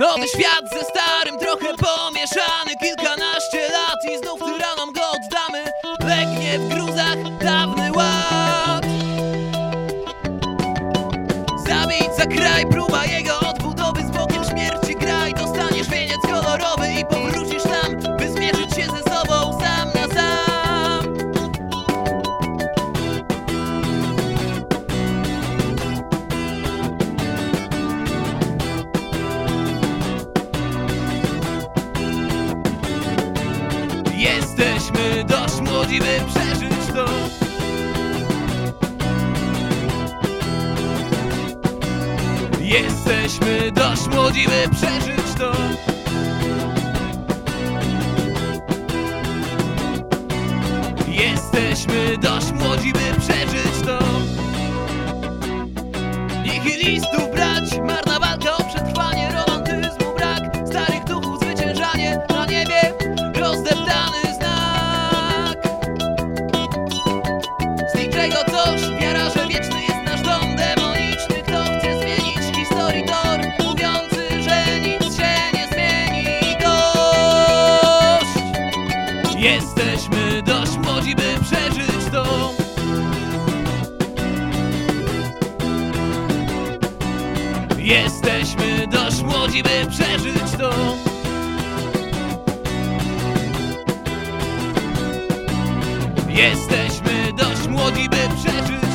Nowy świat ze starym trochę pomieszany Kilkanaście lat i znów tyranom go oddamy. Legnie w gruzach dawny ład. Zabić za kraj, próba jego odbudowy Z bokiem śmierci graj, dostaniesz wieniec kolorowy I powrócisz Jesteśmy dość młodzi, by przeżyć to. Jesteśmy dość młodzi, by przeżyć to. Jesteśmy dość młodzi, by przeżyć to. Nihilistów Jesteśmy dość młodzi, by przeżyć to. Jesteśmy dość młodzi, by przeżyć to. Jesteśmy dość młodzi, by przeżyć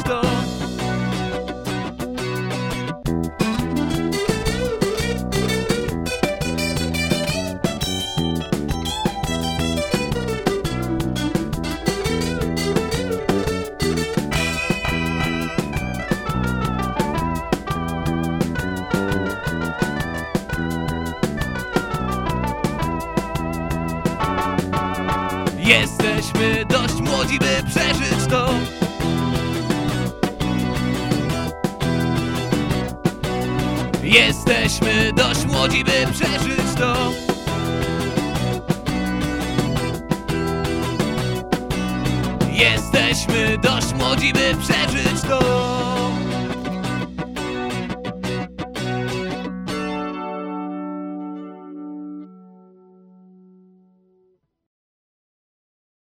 Jesteśmy dość młodzi, by przeżyć to. Jesteśmy dość młodzi, by przeżyć to. Jesteśmy dość młodzi, by przeżyć to